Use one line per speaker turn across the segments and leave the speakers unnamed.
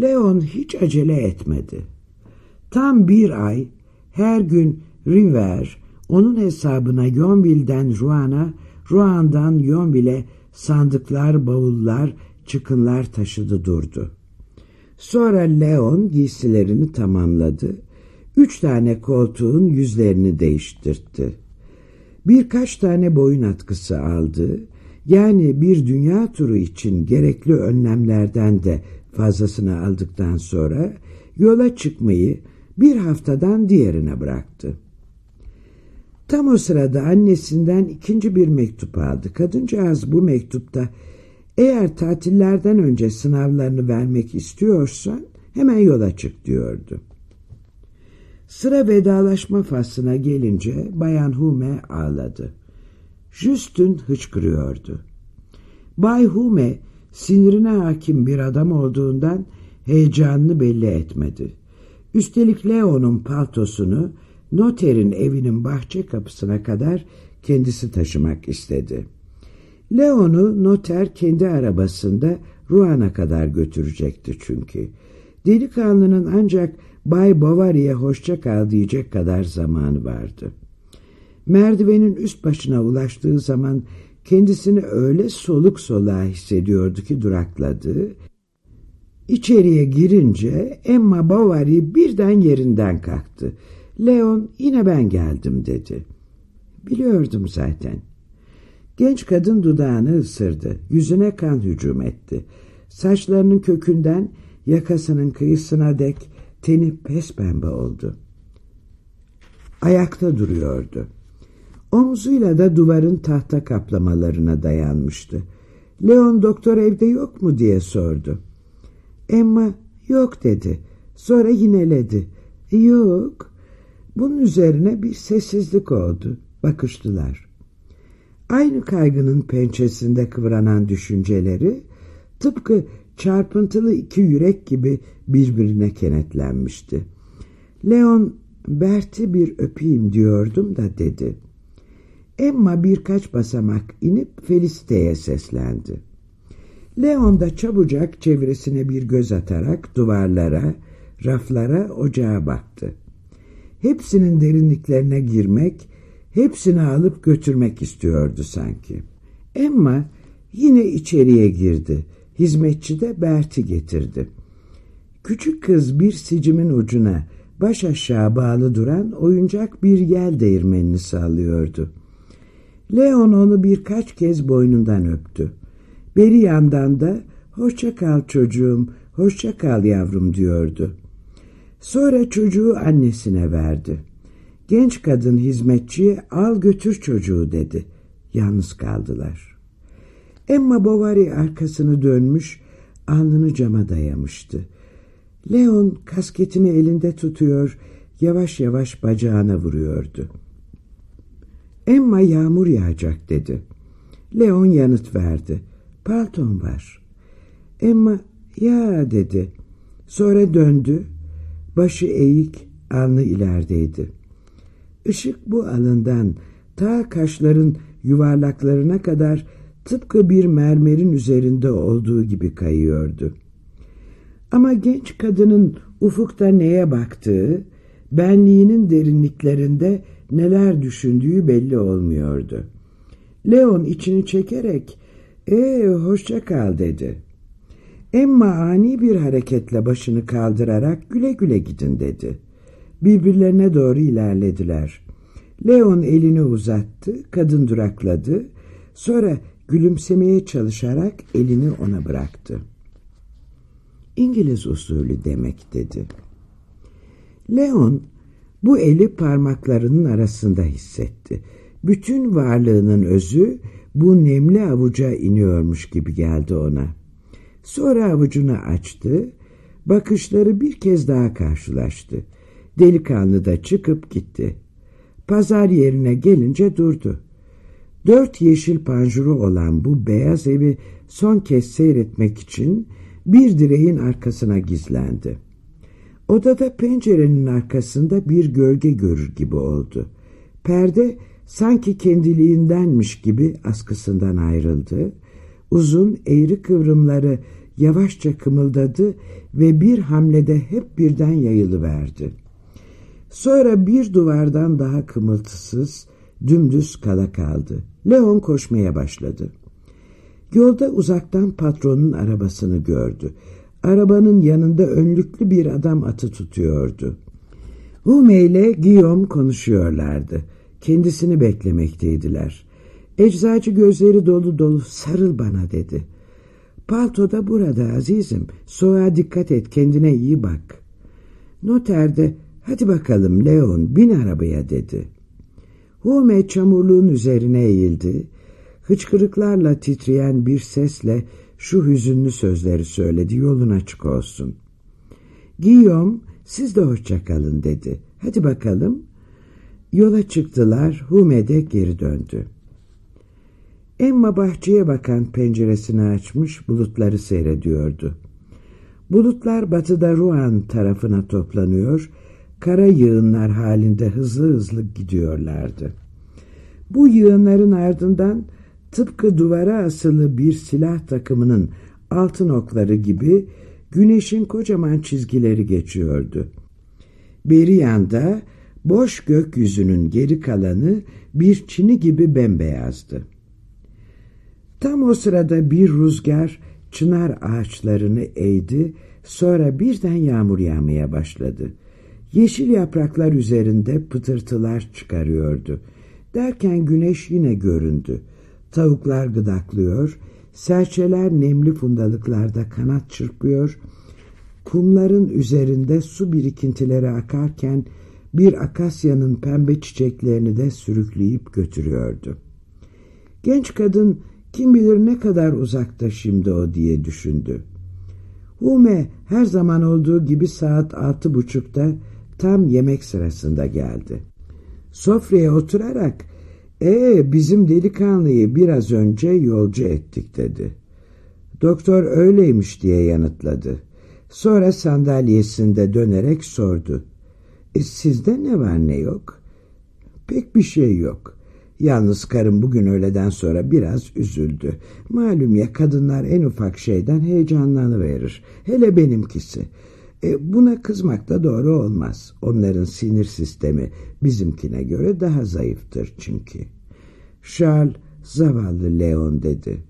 Leon hiç acele etmedi. Tam bir ay her gün River onun hesabına Yonville'den Roan'a, Roan'dan Yonville'e sandıklar, bavullar, çıkınlar taşıdı durdu. Sonra Leon giysilerini tamamladı. Üç tane koltuğun yüzlerini değiştirdi. Birkaç tane boyun atkısı aldı. Yani bir dünya turu için gerekli önlemlerden de fazlasını aldıktan sonra yola çıkmayı bir haftadan diğerine bıraktı. Tam o sırada annesinden ikinci bir mektup aldı. Kadıncağız bu mektupta eğer tatillerden önce sınavlarını vermek istiyorsan hemen yola çık diyordu. Sıra vedalaşma faslına gelince Bayan Hume ağladı. Justin hıçkırıyordu. Bay Hume sinirine hakim bir adam olduğundan heyecanını belli etmedi. Üstelik Leo'nun paltosunu noterin evinin bahçe kapısına kadar kendisi taşımak istedi. Leon'u noter kendi arabasında Ruan'a kadar götürecekti çünkü. Delikanlının ancak Bay Bovary'e hoşça kal diyecek kadar zamanı vardı. Merdivenin üst başına ulaştığı zaman kendisini öyle soluk soluğa hissediyordu ki durakladı. İçeriye girince Emma Bovary birden yerinden kalktı. Leon yine ben geldim dedi. Biliyordum zaten. Genç kadın dudağını ısırdı. Yüzüne kan hücum etti. Saçlarının kökünden yakasının kıyısına dek teni pembe oldu. Ayakta duruyordu. Omzuyla da duvarın tahta kaplamalarına dayanmıştı. Leon doktor evde yok mu diye sordu. Emma yok dedi. Sonra yineledi. Yok. Bunun üzerine bir sessizlik oldu. Bakıştılar. Aynı kaygının pençesinde kıvranan düşünceleri tıpkı çarpıntılı iki yürek gibi birbirine kenetlenmişti. Leon, Bert'i bir öpeyim diyordum da dedi. Emma birkaç basamak inip Felicity'ye seslendi. Leon da çabucak çevresine bir göz atarak duvarlara, raflara, ocağa baktı. Hepsinin derinliklerine girmek, hepsini alıp götürmek istiyordu sanki. Emma yine içeriye girdi. Hizmetçi de Bert'i getirdi. Küçük kız bir sicimin ucuna baş aşağı bağlı duran oyuncak bir yel değirmenini sallıyordu. Leon onu birkaç kez boynundan öptü. Beri yandan da hoşça kal çocuğum, hoşça kal yavrum diyordu. Sonra çocuğu annesine verdi. Genç kadın hizmetçiye al götür çocuğu dedi. Yalnız kaldılar. Emma Bovary arkasını dönmüş, alnını cama dayamıştı. Leon kasketini elinde tutuyor, yavaş yavaş bacağına vuruyordu. Emma yağmur yağacak dedi. Leon yanıt verdi. Palton var. Emma ya dedi. Sonra döndü. Başı eğik, alnı ilerideydi. Işık bu alından ta kaşların yuvarlaklarına kadar tıpkı bir mermerin üzerinde olduğu gibi kayıyordu. Ama genç kadının ufukta neye baktığı, benliğinin derinliklerinde neler düşündüğü belli olmuyordu. Leon içini çekerek, ''Ee hoşça kal'' dedi. Emma ani bir hareketle başını kaldırarak güle güle gidin dedi. Birbirlerine doğru ilerlediler. Leon elini uzattı, kadın durakladı. Sonra gülümsemeye çalışarak elini ona bıraktı. İngiliz usulü demek dedi. Leon bu eli parmaklarının arasında hissetti. Bütün varlığının özü bu nemli avuca iniyormuş gibi geldi ona. Sonra avucunu açtı, bakışları bir kez daha karşılaştı. Delikanlı da çıkıp gitti. Pazar yerine gelince durdu. Dört yeşil panjuru olan bu beyaz evi son kez seyretmek için bir direğin arkasına gizlendi. Odada pencerenin arkasında bir gölge görür gibi oldu. Perde sanki kendiliğindenmiş gibi askısından ayrıldı. Uzun eğri kıvrımları yavaşça kımıldadı ve bir hamlede hep birden yayılıverdi. Sonra bir duvardan daha kımıltısız, dümdüz kala kaldı. Leon koşmaya başladı. Yolda uzaktan patronun arabasını gördü. Arabanın yanında önlüklü bir adam atı tutuyordu. Hume ile Guillaume konuşuyorlardı. Kendisini beklemekteydiler. Eczacı gözleri dolu dolu sarıl bana dedi. Palto da burada azizim. Soğuğa dikkat et kendine iyi bak. Noter de hadi bakalım Leon bin arabaya dedi. Hume çamurluğun üzerine eğildi. Hıçkırıklarla titreyen bir sesle şu hüzünlü sözleri söyledi yolun açık olsun. Guillaume siz de hoşça kalın dedi. Hadi bakalım. Yola çıktılar. Hume de geri döndü. Emma bahçeye bakan penceresini açmış bulutları seyrediyordu. Bulutlar batıda Ruan tarafına toplanıyor, kara yığınlar halinde hızlı hızlı gidiyorlardı. Bu yığınların ardından tıpkı duvara asılı bir silah takımının altın okları gibi güneşin kocaman çizgileri geçiyordu. Beri yanda boş gökyüzünün geri kalanı bir çini gibi bembeyazdı. Tam o sırada bir rüzgar çınar ağaçlarını eğdi, sonra birden yağmur yağmaya başladı. Yeşil yapraklar üzerinde pıtırtılar çıkarıyordu. Derken güneş yine göründü. Tavuklar gıdaklıyor, serçeler nemli fundalıklarda kanat çırpıyor, kumların üzerinde su birikintileri akarken bir akasyanın pembe çiçeklerini de sürükleyip götürüyordu. Genç kadın kim bilir ne kadar uzakta şimdi o diye düşündü. Hume her zaman olduğu gibi saat altı buçukta tam yemek sırasında geldi. Sofraya oturarak ee bizim delikanlıyı biraz önce yolcu ettik dedi. Doktor öyleymiş diye yanıtladı. Sonra sandalyesinde dönerek sordu. E, sizde ne var ne yok? Pek bir şey yok. Yalnız karım bugün öğleden sonra biraz üzüldü. Malum ya kadınlar en ufak şeyden heyecanlanıverir. Hele benimkisi. E, buna kızmak da doğru olmaz. Onların sinir sistemi bizimkine göre daha zayıftır çünkü. Charles zavallı Leon dedi.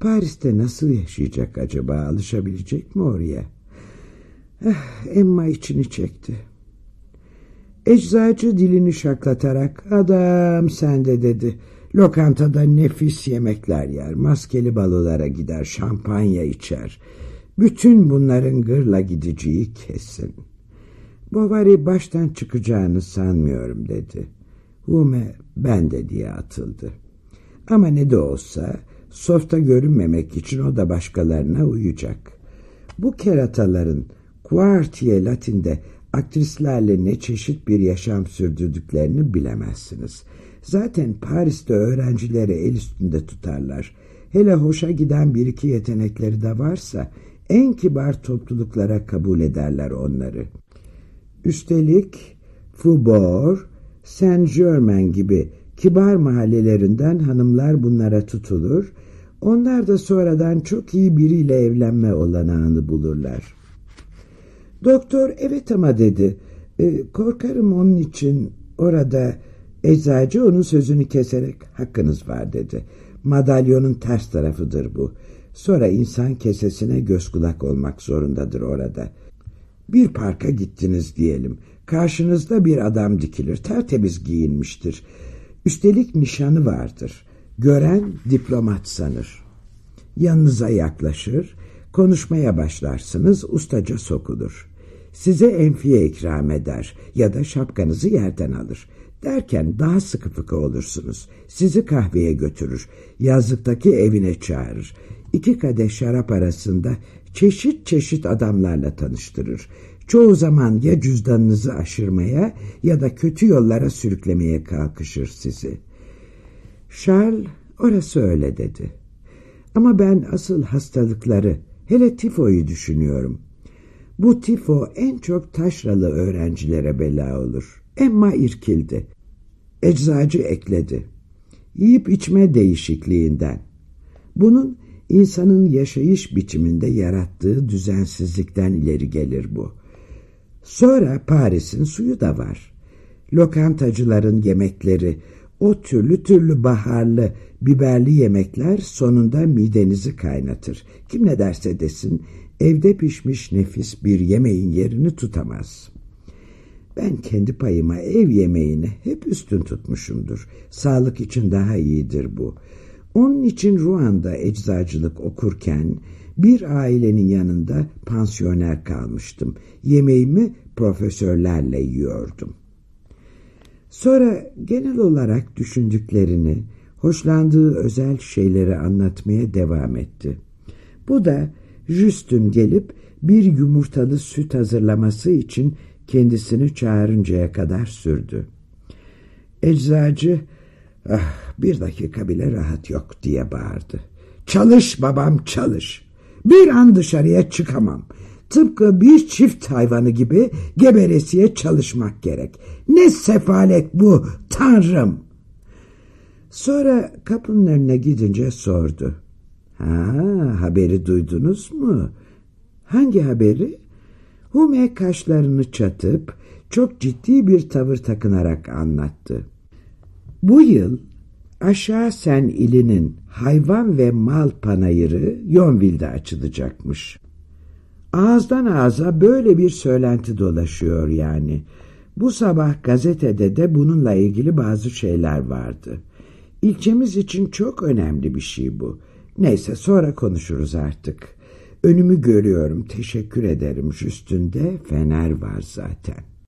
Paris'te nasıl yaşayacak acaba? Alışabilecek mi oraya? Eh, Emma içini çekti. Eczacı dilini şaklatarak adam sende dedi. Lokantada nefis yemekler yer, maskeli balolara gider, şampanya içer. Bütün bunların gırla gideceği kesin. Bovary baştan çıkacağını sanmıyorum dedi. Hume ben de diye atıldı. Ama ne de olsa softa görünmemek için o da başkalarına uyacak. Bu kerataların Quartier Latin'de aktrislerle ne çeşit bir yaşam sürdürdüklerini bilemezsiniz. Zaten Paris'te öğrencileri el üstünde tutarlar. Hele hoşa giden bir iki yetenekleri de varsa en kibar topluluklara kabul ederler onları. Üstelik Faubourg, Saint-Germain gibi kibar mahallelerinden hanımlar bunlara tutulur, onlar da sonradan çok iyi biriyle evlenme olanağını bulurlar. Doktor evet ama dedi. E, korkarım onun için orada eczacı onun sözünü keserek hakkınız var dedi. Madalyonun ters tarafıdır bu. Sonra insan kesesine göz kulak olmak zorundadır orada. Bir parka gittiniz diyelim. Karşınızda bir adam dikilir. Tertemiz giyinmiştir. Üstelik nişanı vardır. Gören diplomat sanır. Yanınıza yaklaşır. Konuşmaya başlarsınız. Ustaca sokulur. Size enfiye ikram eder ya da şapkanızı yerden alır. Derken daha sıkı fıkı olursunuz. Sizi kahveye götürür. Yazlıktaki evine çağırır. İki kadeh şarap arasında çeşit çeşit adamlarla tanıştırır. Çoğu zaman ya cüzdanınızı aşırmaya ya da kötü yollara sürüklemeye kalkışır sizi. Charles orası öyle dedi. Ama ben asıl hastalıkları, hele tifoyu düşünüyorum. Bu tifo en çok taşralı öğrencilere bela olur. Emma irkildi. Eczacı ekledi. Yiyip içme değişikliğinden. Bunun insanın yaşayış biçiminde yarattığı düzensizlikten ileri gelir bu. Sonra Paris'in suyu da var. Lokantacıların yemekleri, o türlü türlü baharlı, biberli yemekler sonunda midenizi kaynatır. Kim ne derse desin, evde pişmiş nefis bir yemeğin yerini tutamaz. Ben kendi payıma ev yemeğini hep üstün tutmuşumdur. Sağlık için daha iyidir bu. Onun için Ruanda eczacılık okurken bir ailenin yanında pansiyoner kalmıştım. Yemeğimi profesörlerle yiyordum. Sonra genel olarak düşündüklerini, hoşlandığı özel şeyleri anlatmaya devam etti. Bu da Just'ün gelip bir yumurtalı süt hazırlaması için kendisini çağırıncaya kadar sürdü. Eczacı, ah, bir dakika bile rahat yok diye bağırdı. Çalış babam çalış. Bir an dışarıya çıkamam. Tıpkı bir çift hayvanı gibi geberesiye çalışmak gerek. Ne sefalet bu tanrım. Sonra kapının önüne gidince sordu. Ha, haberi duydunuz mu? Hangi haberi? Hume kaşlarını çatıp çok ciddi bir tavır takınarak anlattı. Bu yıl Aşağı Sen ilinin hayvan ve mal panayırı Yonville'de açılacakmış. Ağızdan ağza böyle bir söylenti dolaşıyor yani. Bu sabah gazetede de bununla ilgili bazı şeyler vardı. İlçemiz için çok önemli bir şey bu. Neyse sonra konuşuruz artık. Önümü görüyorum teşekkür ederim üstünde fener var zaten.